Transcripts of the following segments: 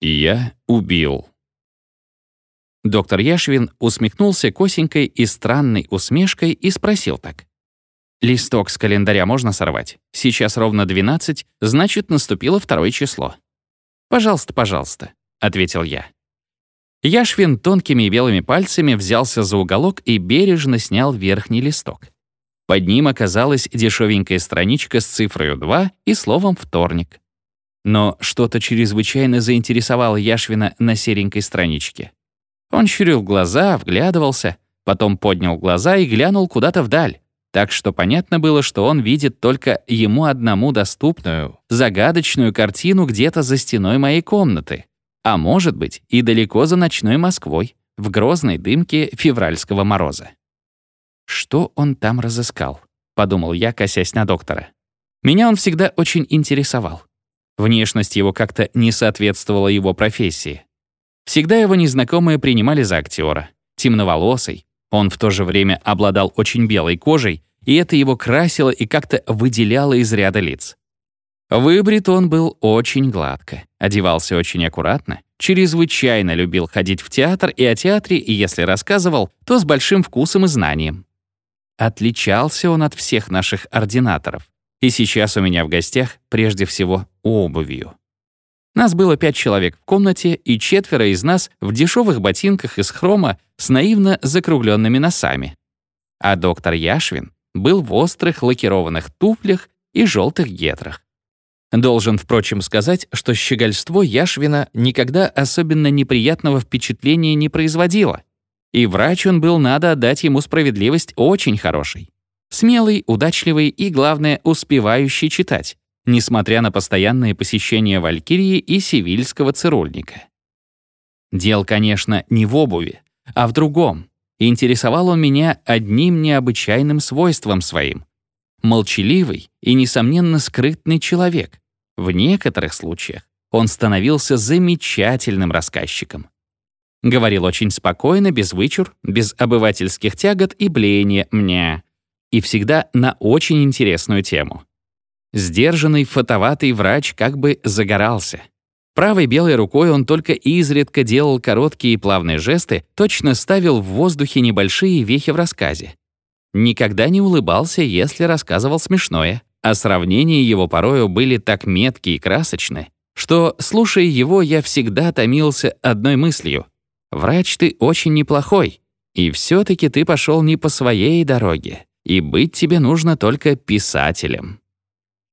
Я убил. Доктор Яшвин усмехнулся косенькой и странной усмешкой и спросил так. «Листок с календаря можно сорвать? Сейчас ровно 12, значит, наступило второе число». «Пожалуйста, пожалуйста», — ответил я. Яшвин тонкими белыми пальцами взялся за уголок и бережно снял верхний листок. Под ним оказалась дешевенькая страничка с цифрой 2 и словом «вторник». Но что-то чрезвычайно заинтересовало Яшвина на серенькой страничке. Он щурил глаза, вглядывался, потом поднял глаза и глянул куда-то вдаль, так что понятно было, что он видит только ему одному доступную, загадочную картину где-то за стеной моей комнаты, а может быть и далеко за ночной Москвой, в грозной дымке февральского мороза. «Что он там разыскал?» — подумал я, косясь на доктора. Меня он всегда очень интересовал. Внешность его как-то не соответствовала его профессии. Всегда его незнакомые принимали за актера. Темноволосый. Он в то же время обладал очень белой кожей, и это его красило и как-то выделяло из ряда лиц. Выбрит он был очень гладко, одевался очень аккуратно, чрезвычайно любил ходить в театр и о театре, и если рассказывал, то с большим вкусом и знанием. Отличался он от всех наших ординаторов. И сейчас у меня в гостях прежде всего обувью. Нас было пять человек в комнате, и четверо из нас в дешевых ботинках из хрома с наивно закругленными носами. А доктор Яшвин был в острых лакированных туфлях и желтых гетрах. Должен, впрочем, сказать, что щегольство Яшвина никогда особенно неприятного впечатления не производило. И врач он был, надо отдать ему справедливость, очень хороший. Смелый, удачливый и, главное, успевающий читать несмотря на постоянные посещения Валькирии и сивильского цирульника. Дел, конечно, не в обуви, а в другом. Интересовал он меня одним необычайным свойством своим. Молчаливый и, несомненно, скрытный человек. В некоторых случаях он становился замечательным рассказчиком. Говорил очень спокойно, без вычур, без обывательских тягот и блеяния «мне». И всегда на очень интересную тему. Сдержанный, фотоватый врач как бы загорался. Правой белой рукой он только изредка делал короткие и плавные жесты, точно ставил в воздухе небольшие вехи в рассказе. Никогда не улыбался, если рассказывал смешное, а сравнения его порою были так меткие и красочны, что, слушая его, я всегда томился одной мыслью. «Врач ты очень неплохой, и все таки ты пошел не по своей дороге, и быть тебе нужно только писателем».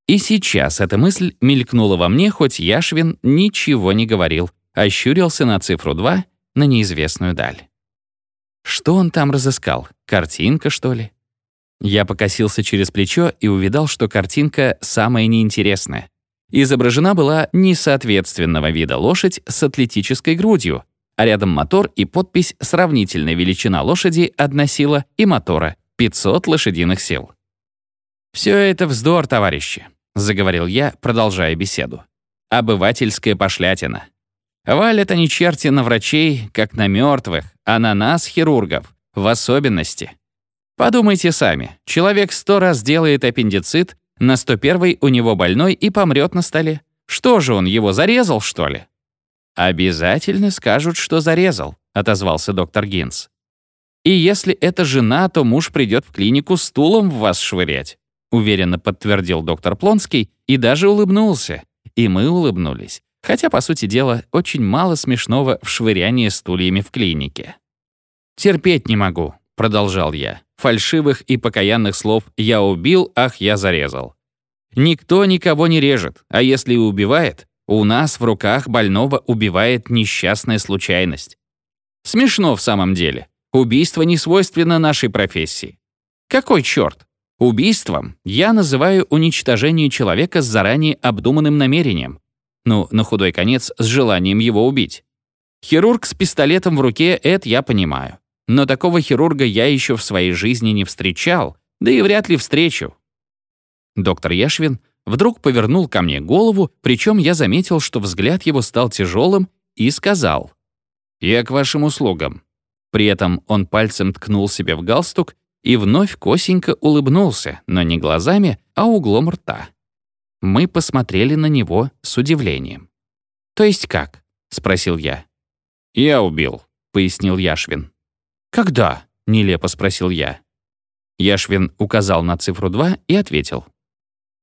И сейчас эта мысль мелькнула во мне, хоть Яшвин ничего не говорил, ощурился на цифру 2 на неизвестную даль. Что он там разыскал? Картинка, что ли? Я покосился через плечо и увидал, что картинка самая неинтересная. Изображена была несоответственного вида лошадь с атлетической грудью, а рядом мотор и подпись «Сравнительная величина лошади, одна сила и мотора, 500 лошадиных сил». Все это вздор, товарищи. — заговорил я, продолжая беседу. «Обывательская пошлятина. Валят они черти на врачей, как на мертвых, а на нас, хирургов, в особенности. Подумайте сами, человек сто раз делает аппендицит, на 101 у него больной и помрет на столе. Что же он, его зарезал, что ли?» «Обязательно скажут, что зарезал», — отозвался доктор Гинс. «И если это жена, то муж придет в клинику стулом в вас швырять уверенно подтвердил доктор Плонский и даже улыбнулся. И мы улыбнулись. Хотя, по сути дела, очень мало смешного в швырянии стульями в клинике. «Терпеть не могу», — продолжал я. «Фальшивых и покаянных слов «я убил», «ах, я зарезал». Никто никого не режет, а если и убивает, у нас в руках больного убивает несчастная случайность. Смешно в самом деле. Убийство не свойственно нашей профессии. Какой черт? Убийством я называю уничтожение человека с заранее обдуманным намерением. Ну, на худой конец, с желанием его убить. Хирург с пистолетом в руке — это я понимаю. Но такого хирурга я еще в своей жизни не встречал, да и вряд ли встречу. Доктор Яшвин вдруг повернул ко мне голову, причем я заметил, что взгляд его стал тяжелым, и сказал «Я к вашим услугам». При этом он пальцем ткнул себе в галстук и вновь косенько улыбнулся, но не глазами, а углом рта. Мы посмотрели на него с удивлением. «То есть как?» — спросил я. «Я убил», — пояснил Яшвин. «Когда?» — нелепо спросил я. Яшвин указал на цифру 2 и ответил.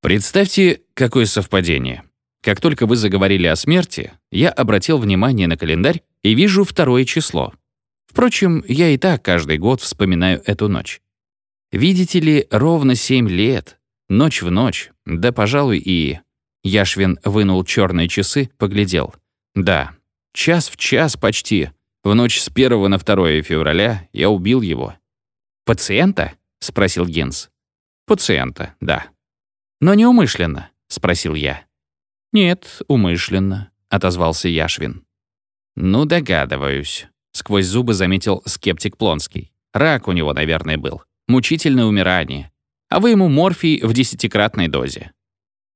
«Представьте, какое совпадение. Как только вы заговорили о смерти, я обратил внимание на календарь и вижу второе число. Впрочем, я и так каждый год вспоминаю эту ночь. Видите ли, ровно семь лет, ночь в ночь, да, пожалуй, и... Яшвин вынул черные часы, поглядел. Да, час в час почти. В ночь с 1 на 2 февраля я убил его. «Пациента?» — спросил Генс. «Пациента, да». «Но неумышленно?» — спросил я. «Нет, умышленно», — отозвался Яшвин. «Ну, догадываюсь», — сквозь зубы заметил скептик Плонский. «Рак у него, наверное, был. Мучительное умирание. А вы ему морфий в десятикратной дозе».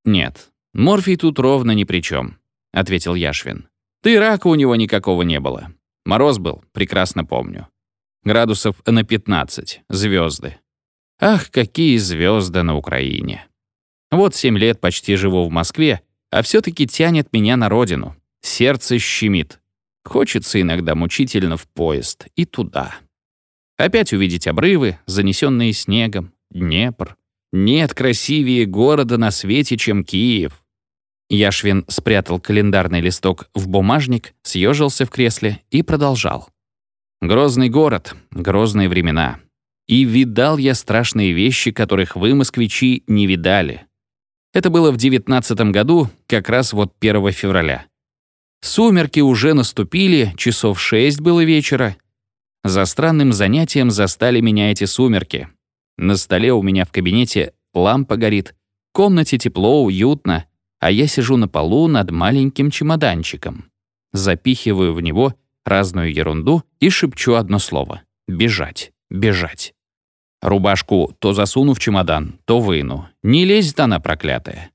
«Нет, морфий тут ровно ни при чем», — ответил Яшвин. «Ты рака у него никакого не было. Мороз был, прекрасно помню. Градусов на 15, звезды. Ах, какие звезды на Украине. Вот семь лет почти живу в Москве, а все таки тянет меня на родину. Сердце щемит. Хочется иногда мучительно в поезд и туда. Опять увидеть обрывы, занесенные снегом, Днепр. Нет красивее города на свете, чем Киев. Яшвин спрятал календарный листок в бумажник, съежился в кресле и продолжал. «Грозный город, грозные времена. И видал я страшные вещи, которых вы, москвичи, не видали. Это было в девятнадцатом году, как раз вот 1 февраля. Сумерки уже наступили, часов шесть было вечера. За странным занятием застали меня эти сумерки. На столе у меня в кабинете лампа горит, в комнате тепло, уютно, а я сижу на полу над маленьким чемоданчиком. Запихиваю в него разную ерунду и шепчу одно слово — «бежать, бежать». Рубашку то засуну в чемодан, то выну. Не лезет она, проклятая.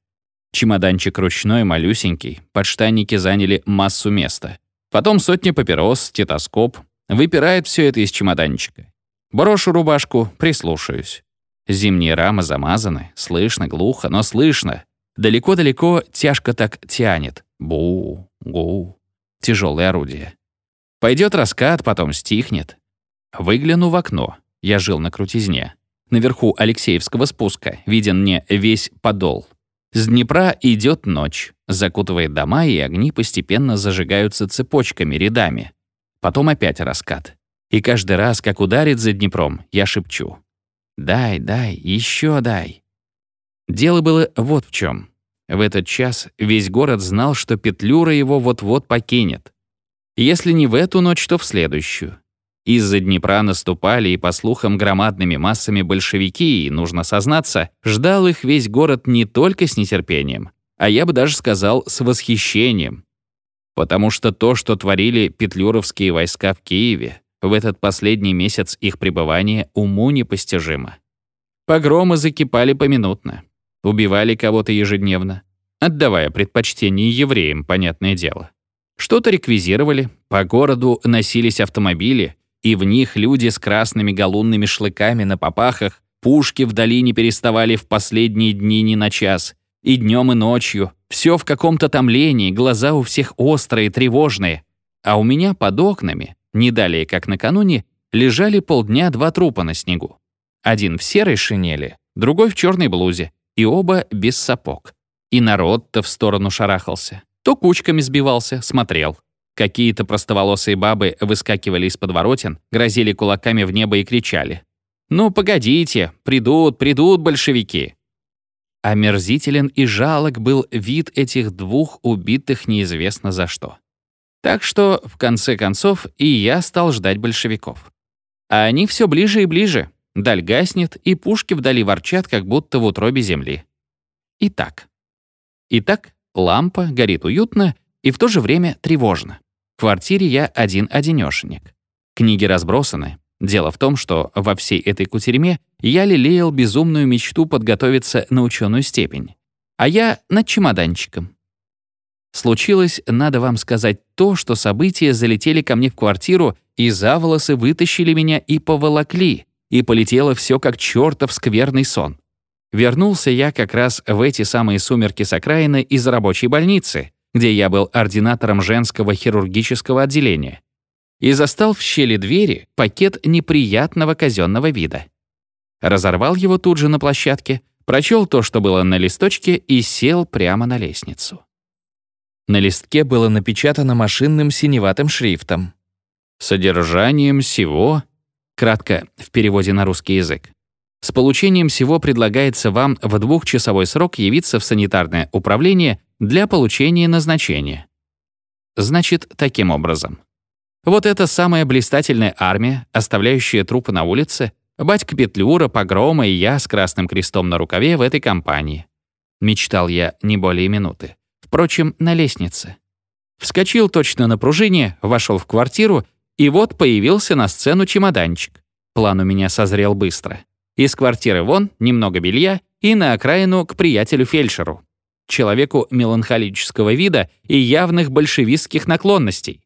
Чемоданчик ручной, малюсенький, подштанники заняли массу места. Потом сотня папирос, стетоскоп. Выпирает все это из чемоданчика. Брошу рубашку, прислушаюсь. Зимние рамы замазаны, слышно, глухо, но слышно. Далеко-далеко тяжко так тянет. Бу, гу. Тяжелое орудие. Пойдет раскат, потом стихнет. Выгляну в окно. Я жил на крутизне. Наверху Алексеевского спуска виден мне весь подол. С Днепра идет ночь, закутывает дома, и огни постепенно зажигаются цепочками, рядами. Потом опять раскат. И каждый раз, как ударит за Днепром, я шепчу. «Дай, дай, еще дай». Дело было вот в чем. В этот час весь город знал, что Петлюра его вот-вот покинет. Если не в эту ночь, то в следующую. Из-за Днепра наступали и, по слухам, громадными массами большевики, и, нужно сознаться, ждал их весь город не только с нетерпением, а я бы даже сказал, с восхищением. Потому что то, что творили петлюровские войска в Киеве, в этот последний месяц их пребывания уму непостижимо. Погромы закипали поминутно. Убивали кого-то ежедневно, отдавая предпочтение евреям, понятное дело. Что-то реквизировали, по городу носились автомобили, и в них люди с красными галунными шлыками на попахах, пушки вдали не переставали в последние дни ни на час, и днем и ночью, все в каком-то томлении, глаза у всех острые, тревожные. А у меня под окнами, не далее как накануне, лежали полдня два трупа на снегу. Один в серой шинели, другой в черной блузе, и оба без сапог. И народ-то в сторону шарахался. То кучками сбивался, смотрел. Какие-то простоволосые бабы выскакивали из подворотен, грозили кулаками в небо и кричали. «Ну, погодите, придут, придут большевики!» Омерзителен и жалок был вид этих двух убитых неизвестно за что. Так что, в конце концов, и я стал ждать большевиков. А они все ближе и ближе. Даль гаснет, и пушки вдали ворчат, как будто в утробе земли. Итак. Итак, лампа горит уютно, и в то же время тревожно. В квартире я один-одинёшенек. Книги разбросаны. Дело в том, что во всей этой кутерьме я лелеял безумную мечту подготовиться на ученую степень. А я над чемоданчиком. Случилось, надо вам сказать, то, что события залетели ко мне в квартиру и за волосы вытащили меня и поволокли, и полетело все как чертов скверный сон. Вернулся я как раз в эти самые сумерки с окраины из рабочей больницы, где я был ординатором женского хирургического отделения, и застал в щели двери пакет неприятного казенного вида. Разорвал его тут же на площадке, прочел то, что было на листочке, и сел прямо на лестницу. На листке было напечатано машинным синеватым шрифтом. «Содержанием всего...» Кратко, в переводе на русский язык. С получением всего предлагается вам в двухчасовой срок явиться в санитарное управление для получения назначения. Значит, таким образом. Вот эта самая блистательная армия, оставляющая трупы на улице, батька Петлюра, Погрома и я с красным крестом на рукаве в этой компании. Мечтал я не более минуты. Впрочем, на лестнице. Вскочил точно на пружине, вошел в квартиру, и вот появился на сцену чемоданчик. План у меня созрел быстро. Из квартиры вон, немного белья, и на окраину к приятелю-фельдшеру. Человеку меланхолического вида и явных большевистских наклонностей.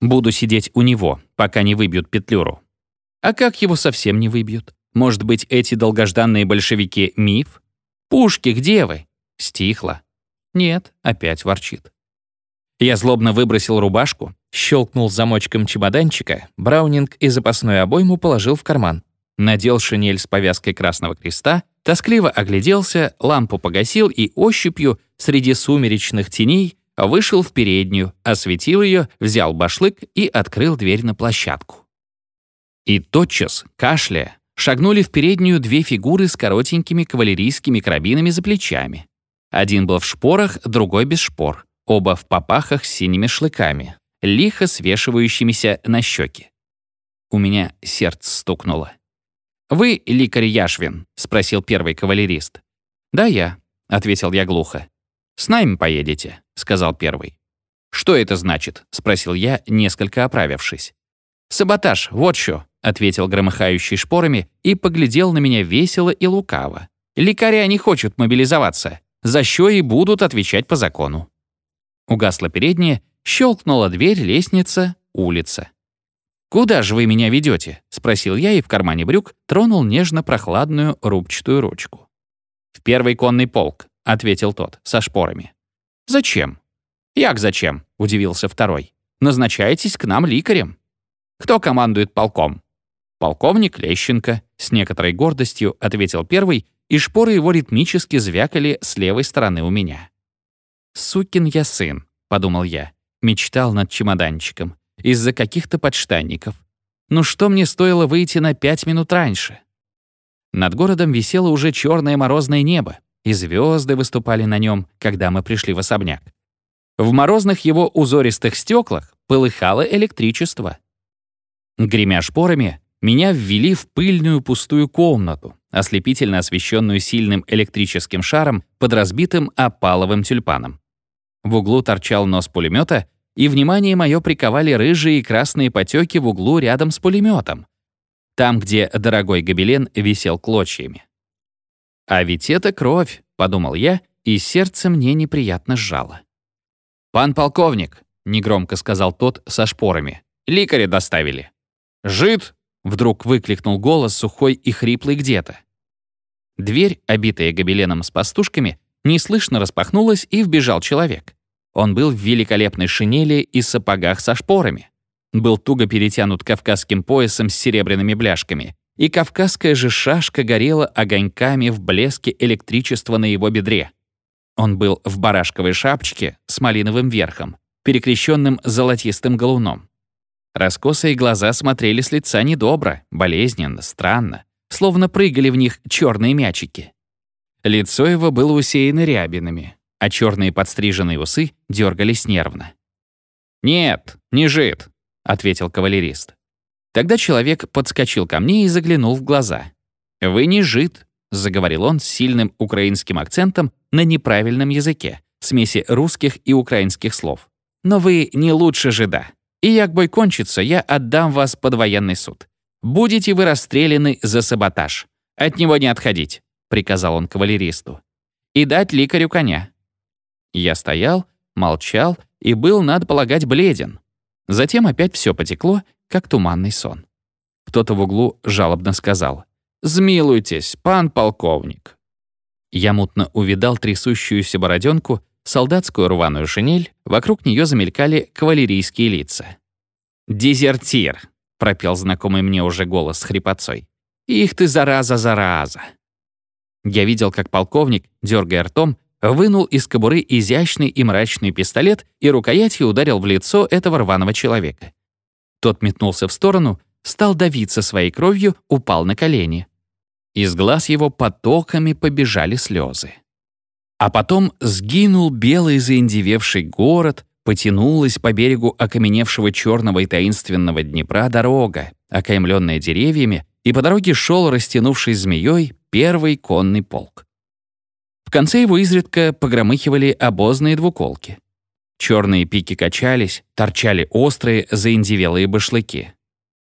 Буду сидеть у него, пока не выбьют петлюру. А как его совсем не выбьют? Может быть, эти долгожданные большевики — миф? Пушки, где вы? Стихло. Нет, опять ворчит. Я злобно выбросил рубашку, щелкнул замочком чемоданчика, браунинг и запасную обойму положил в карман. Надел шинель с повязкой Красного Креста, тоскливо огляделся, лампу погасил и ощупью среди сумеречных теней вышел в переднюю, осветил ее, взял башлык и открыл дверь на площадку. И тотчас, кашляя, шагнули в переднюю две фигуры с коротенькими кавалерийскими карабинами за плечами. Один был в шпорах, другой без шпор, оба в попахах с синими шлыками, лихо свешивающимися на щеки. У меня сердце стукнуло. «Вы лекарь Яшвин?» — спросил первый кавалерист. «Да, я», — ответил я глухо. «С нами поедете», — сказал первый. «Что это значит?» — спросил я, несколько оправившись. «Саботаж, вот что», — ответил громыхающий шпорами и поглядел на меня весело и лукаво. «Лекаря не хочут мобилизоваться, за что и будут отвечать по закону». Угасла передняя, щелкнула дверь, лестница, улица. «Куда же вы меня ведете? спросил я и в кармане брюк тронул нежно-прохладную рубчатую ручку. «В первый конный полк», — ответил тот, со шпорами. «Зачем?» «Як зачем?» — удивился второй. «Назначайтесь к нам ликарем». «Кто командует полком?» «Полковник Лещенко», — с некоторой гордостью ответил первый, и шпоры его ритмически звякали с левой стороны у меня. «Сукин я сын», — подумал я, мечтал над чемоданчиком, из-за каких-то подштанников. Ну что мне стоило выйти на пять минут раньше? Над городом висело уже черное морозное небо, и звезды выступали на нем, когда мы пришли в особняк. В морозных его узористых стеклах полыхало электричество. Гремя шпорами, меня ввели в пыльную пустую комнату, ослепительно освещенную сильным электрическим шаром под разбитым опаловым тюльпаном. В углу торчал нос пулемета, и внимание мое приковали рыжие и красные потеки в углу рядом с пулеметом, там, где дорогой гобелен висел клочьями. «А ведь это кровь», — подумал я, и сердце мне неприятно сжало. «Пан полковник», — негромко сказал тот со шпорами, — «ликаря доставили». «Жид!» — вдруг выкликнул голос сухой и хриплый где-то. Дверь, обитая гобеленом с пастушками, неслышно распахнулась, и вбежал человек. Он был в великолепной шинели и сапогах со шпорами. Был туго перетянут кавказским поясом с серебряными бляшками, и кавказская же шашка горела огоньками в блеске электричества на его бедре. Он был в барашковой шапочке с малиновым верхом, перекрещенным золотистым галуном. Раскосые глаза смотрели с лица недобро, болезненно, странно, словно прыгали в них черные мячики. Лицо его было усеяно рябинами, а черные подстриженные усы дергались нервно. «Нет, не жид», — ответил кавалерист. Тогда человек подскочил ко мне и заглянул в глаза. «Вы не жид», — заговорил он с сильным украинским акцентом на неправильном языке, смеси русских и украинских слов. «Но вы не лучше жида. И як бой кончится, я отдам вас под военный суд. Будете вы расстреляны за саботаж. От него не отходить», — приказал он кавалеристу. «И дать ликарю коня. Я стоял, молчал и был, надо полагать, бледен. Затем опять все потекло, как туманный сон. Кто-то в углу жалобно сказал «Змилуйтесь, пан полковник». Я мутно увидал трясущуюся бороденку, солдатскую рваную шинель, вокруг нее замелькали кавалерийские лица. «Дезертир», — пропел знакомый мне уже голос с хрипотцой. «Их ты, зараза, зараза!» Я видел, как полковник, дергая ртом, вынул из кобуры изящный и мрачный пистолет и рукоятью ударил в лицо этого рваного человека. Тот метнулся в сторону, стал давиться своей кровью, упал на колени. Из глаз его потоками побежали слезы. А потом сгинул белый заиндевевший город, потянулась по берегу окаменевшего черного и таинственного Днепра дорога, окаймленная деревьями, и по дороге шел, растянувшись змеей, первый конный полк. В конце его изредка погромыхивали обозные двуколки. Черные пики качались, торчали острые, заиндивелые башлыки.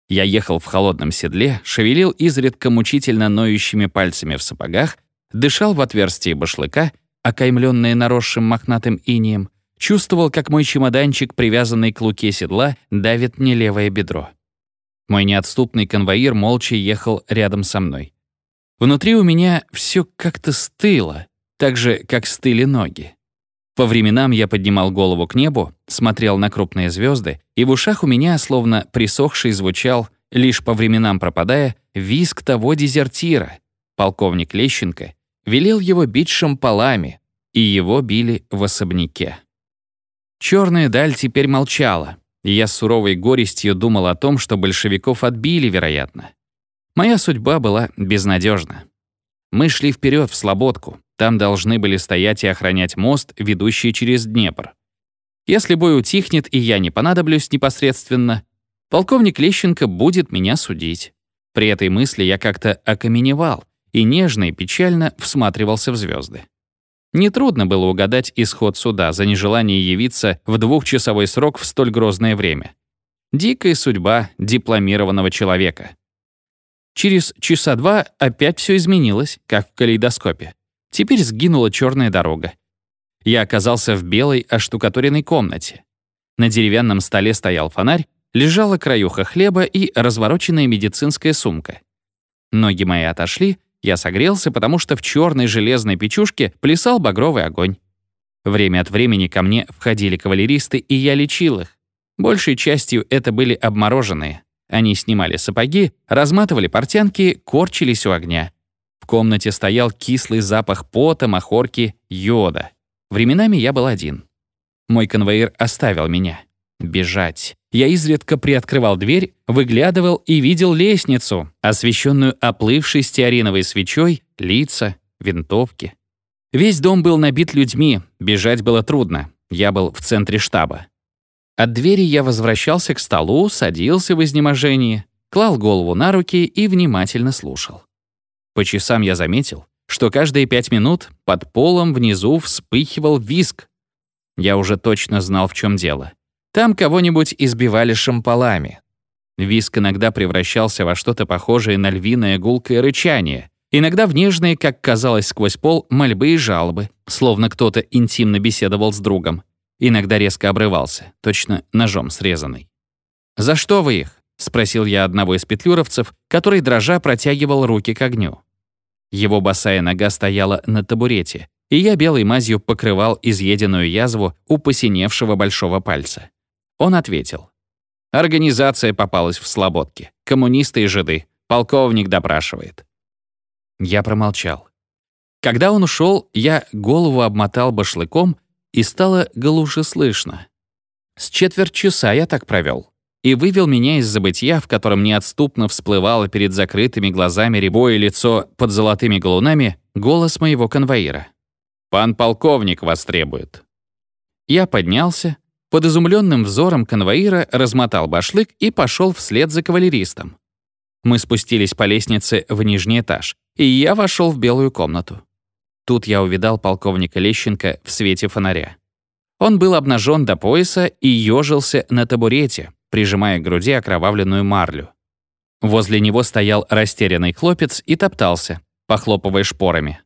Я ехал в холодном седле, шевелил изредка мучительно ноющими пальцами в сапогах, дышал в отверстие башлыка, окаймленное наросшим мохнатым инием, чувствовал, как мой чемоданчик, привязанный к луке седла, давит мне левое бедро. Мой неотступный конвоир молча ехал рядом со мной. Внутри у меня все как-то стыло, так же, как стыли ноги. По временам я поднимал голову к небу, смотрел на крупные звезды, и в ушах у меня, словно присохший, звучал, лишь по временам пропадая, визг того дезертира. Полковник Лещенко велел его бить шампалами, и его били в особняке. Черная даль теперь молчала, и я с суровой горестью думал о том, что большевиков отбили, вероятно. Моя судьба была безнадежна. Мы шли вперед в Слободку, там должны были стоять и охранять мост, ведущий через Днепр. Если бой утихнет и я не понадоблюсь непосредственно, полковник Лещенко будет меня судить. При этой мысли я как-то окаменевал и нежно и печально всматривался в звезды. Нетрудно было угадать исход суда за нежелание явиться в двухчасовой срок в столь грозное время. Дикая судьба дипломированного человека. Через часа два опять все изменилось, как в калейдоскопе. Теперь сгинула черная дорога. Я оказался в белой оштукатуренной комнате. На деревянном столе стоял фонарь, лежала краюха хлеба и развороченная медицинская сумка. Ноги мои отошли, я согрелся, потому что в черной железной печушке плясал багровый огонь. Время от времени ко мне входили кавалеристы, и я лечил их. Большей частью это были обмороженные. Они снимали сапоги, разматывали портянки, корчились у огня комнате стоял кислый запах пота, махорки, йода. Временами я был один. Мой конвоир оставил меня. Бежать. Я изредка приоткрывал дверь, выглядывал и видел лестницу, освещенную оплывшей стеариновой свечой, лица, винтовки. Весь дом был набит людьми, бежать было трудно. Я был в центре штаба. От двери я возвращался к столу, садился в изнеможении, клал голову на руки и внимательно слушал. По часам я заметил, что каждые пять минут под полом внизу вспыхивал виск. Я уже точно знал, в чем дело. Там кого-нибудь избивали шампалами. Виск иногда превращался во что-то похожее на львиное гулкое рычание, иногда в нежные, как казалось сквозь пол, мольбы и жалобы, словно кто-то интимно беседовал с другом. Иногда резко обрывался, точно ножом срезанный. «За что вы их?» — спросил я одного из петлюровцев, который дрожа протягивал руки к огню. Его босая нога стояла на табурете, и я белой мазью покрывал изъеденную язву у посиневшего большого пальца. Он ответил. «Организация попалась в слободке. Коммунисты и жиды. Полковник допрашивает». Я промолчал. Когда он ушел, я голову обмотал башлыком, и стало глуше слышно. С четверть часа я так провел и вывел меня из забытья, в котором неотступно всплывало перед закрытыми глазами рябое лицо под золотыми галунами, голос моего конвоира. «Пан полковник вас требует». Я поднялся, под изумленным взором конвоира размотал башлык и пошел вслед за кавалеристом. Мы спустились по лестнице в нижний этаж, и я вошел в белую комнату. Тут я увидал полковника Лещенко в свете фонаря. Он был обнажен до пояса и ежился на табурете, прижимая к груди окровавленную марлю. Возле него стоял растерянный хлопец и топтался, похлопывая шпорами.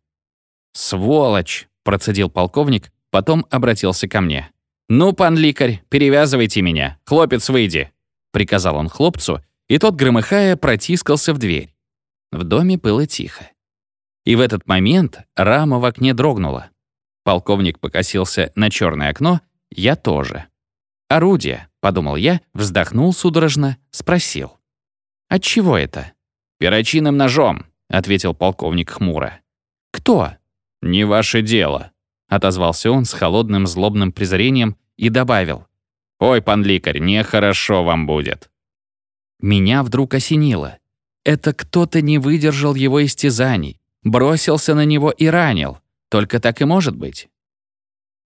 «Сволочь!» — процедил полковник, потом обратился ко мне. «Ну, пан ликарь, перевязывайте меня. Хлопец, выйди!» — приказал он хлопцу, и тот, громыхая, протискался в дверь. В доме было тихо. И в этот момент рама в окне дрогнула. Полковник покосился на черное окно, я тоже. «Орудие», — подумал я, вздохнул судорожно, спросил. «Отчего это?» «Перочинным ножом», — ответил полковник хмуро. «Кто?» «Не ваше дело», — отозвался он с холодным злобным презрением и добавил. «Ой, пан лекарь, нехорошо вам будет». Меня вдруг осенило. Это кто-то не выдержал его истязаний, бросился на него и ранил. Только так и может быть.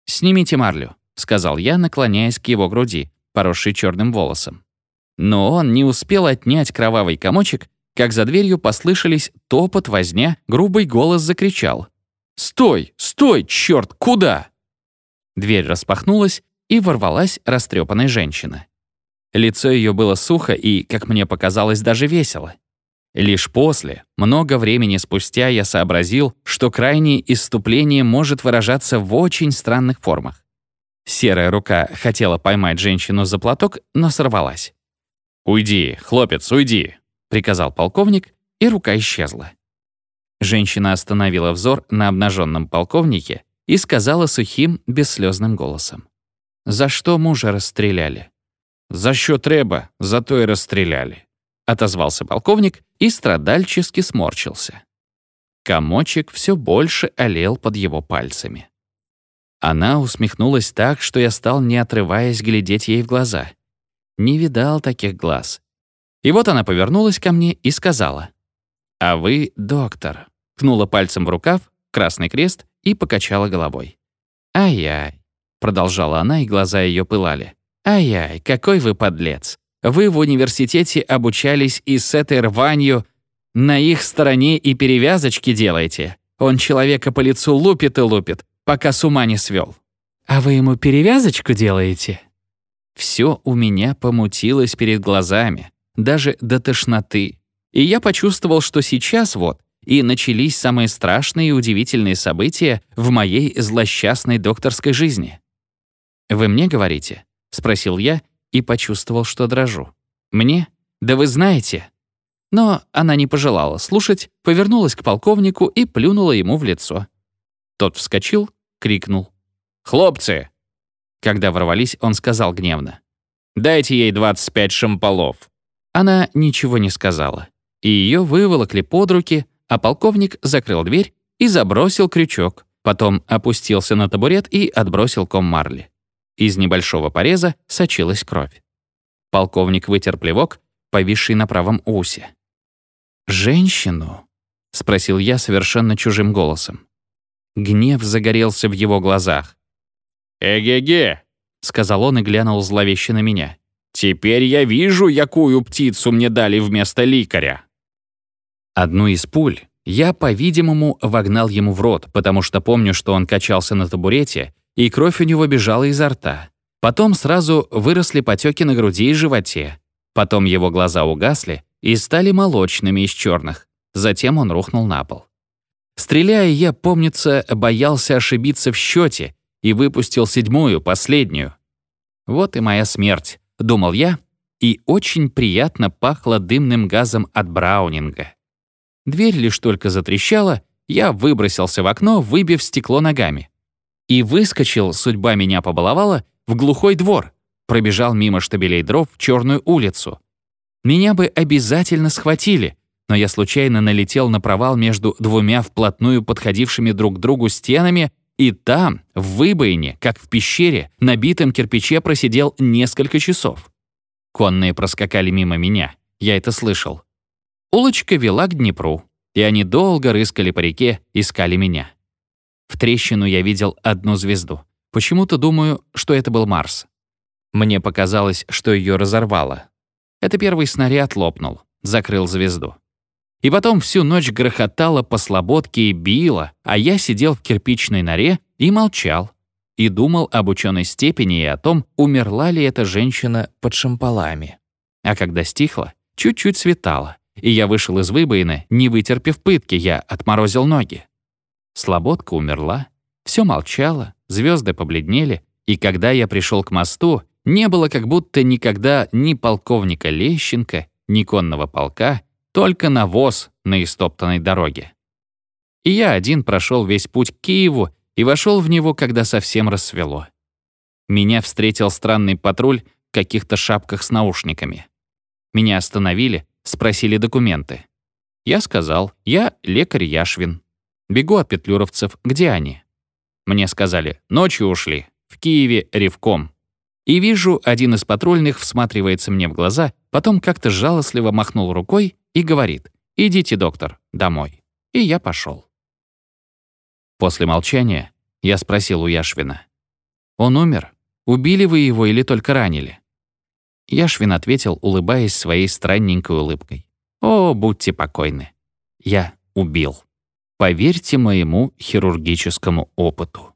«Снимите марлю», — сказал я, наклоняясь к его груди, поросшей черным волосом. Но он не успел отнять кровавый комочек, как за дверью послышались топот, возня, грубый голос закричал. «Стой! Стой! Черт! Куда?» Дверь распахнулась, и ворвалась растрепанная женщина. Лицо ее было сухо и, как мне показалось, даже весело. Лишь после, много времени спустя, я сообразил, что крайнее исступление может выражаться в очень странных формах. Серая рука хотела поймать женщину за платок, но сорвалась. «Уйди, хлопец, уйди!» — приказал полковник, и рука исчезла. Женщина остановила взор на обнаженном полковнике и сказала сухим, бесслезным голосом. «За что мужа расстреляли?» «За що треба, за то и расстреляли», — отозвался полковник и страдальчески сморчился. Комочек все больше олел под его пальцами. Она усмехнулась так, что я стал, не отрываясь, глядеть ей в глаза. Не видал таких глаз. И вот она повернулась ко мне и сказала. «А вы доктор», — ткнула пальцем в рукав, красный крест и покачала головой. «Ай-яй», — продолжала она, и глаза ее пылали. «Ай-яй, какой вы подлец! Вы в университете обучались и с этой рванью на их стороне и перевязочки делаете. Он человека по лицу лупит и лупит, пока с ума не свел. А вы ему перевязочку делаете?» Все у меня помутилось перед глазами, даже до тошноты. И я почувствовал, что сейчас вот и начались самые страшные и удивительные события в моей злосчастной докторской жизни. «Вы мне говорите?» — спросил я и почувствовал, что дрожу. «Мне? Да вы знаете!» Но она не пожелала слушать, повернулась к полковнику и плюнула ему в лицо. Тот вскочил, крикнул. «Хлопцы!» Когда ворвались, он сказал гневно. «Дайте ей 25 шамполов». Она ничего не сказала, и ее выволокли под руки, а полковник закрыл дверь и забросил крючок, потом опустился на табурет и отбросил ком марли. Из небольшого пореза сочилась кровь. Полковник вытер плевок, повисший на правом усе. «Женщину?» — спросил я совершенно чужим голосом. Гнев загорелся в его глазах. «Эге-ге!» — сказал он и глянул зловеще на меня. «Теперь я вижу, якую птицу мне дали вместо ликаря». Одну из пуль я, по-видимому, вогнал ему в рот, потому что помню, что он качался на табурете, и кровь у него бежала изо рта. Потом сразу выросли потеки на груди и животе. Потом его глаза угасли и стали молочными из черных. Затем он рухнул на пол. Стреляя, я, помнится, боялся ошибиться в счете и выпустил седьмую, последнюю. Вот и моя смерть, думал я, и очень приятно пахло дымным газом от браунинга. Дверь лишь только затрещала, я выбросился в окно, выбив стекло ногами. И выскочил, судьба меня побаловала, в глухой двор, пробежал мимо штабелей дров в черную улицу. Меня бы обязательно схватили, но я случайно налетел на провал между двумя вплотную подходившими друг к другу стенами, и там, в выбоине, как в пещере, на битом кирпиче просидел несколько часов. Конные проскакали мимо меня, я это слышал. Улочка вела к Днепру, и они долго рыскали по реке, искали меня. В трещину я видел одну звезду. Почему-то думаю, что это был Марс. Мне показалось, что ее разорвало. Это первый снаряд лопнул, закрыл звезду. И потом всю ночь грохотало по слободке и било, а я сидел в кирпичной норе и молчал. И думал об ученой степени и о том, умерла ли эта женщина под шампалами. А когда стихло, чуть-чуть светало и я вышел из выбоины, не вытерпев пытки, я отморозил ноги. Слободка умерла, все молчало, звезды побледнели, и когда я пришел к мосту, не было как будто никогда ни полковника Лещенко, ни конного полка, только навоз на истоптанной дороге. И я один прошел весь путь к Киеву и вошел в него, когда совсем рассвело. Меня встретил странный патруль в каких-то шапках с наушниками. Меня остановили, спросили документы. Я сказал, я лекарь Яшвин. Бегу от петлюровцев, где они? Мне сказали, ночью ушли, в Киеве ревком. И вижу, один из патрульных всматривается мне в глаза, потом как-то жалостливо махнул рукой и говорит, идите, доктор, домой. И я пошел. После молчания я спросил у Яшвина. «Он умер? Убили вы его или только ранили?» Яшвин ответил, улыбаясь своей странненькой улыбкой. «О, будьте покойны. Я убил. Поверьте моему хирургическому опыту».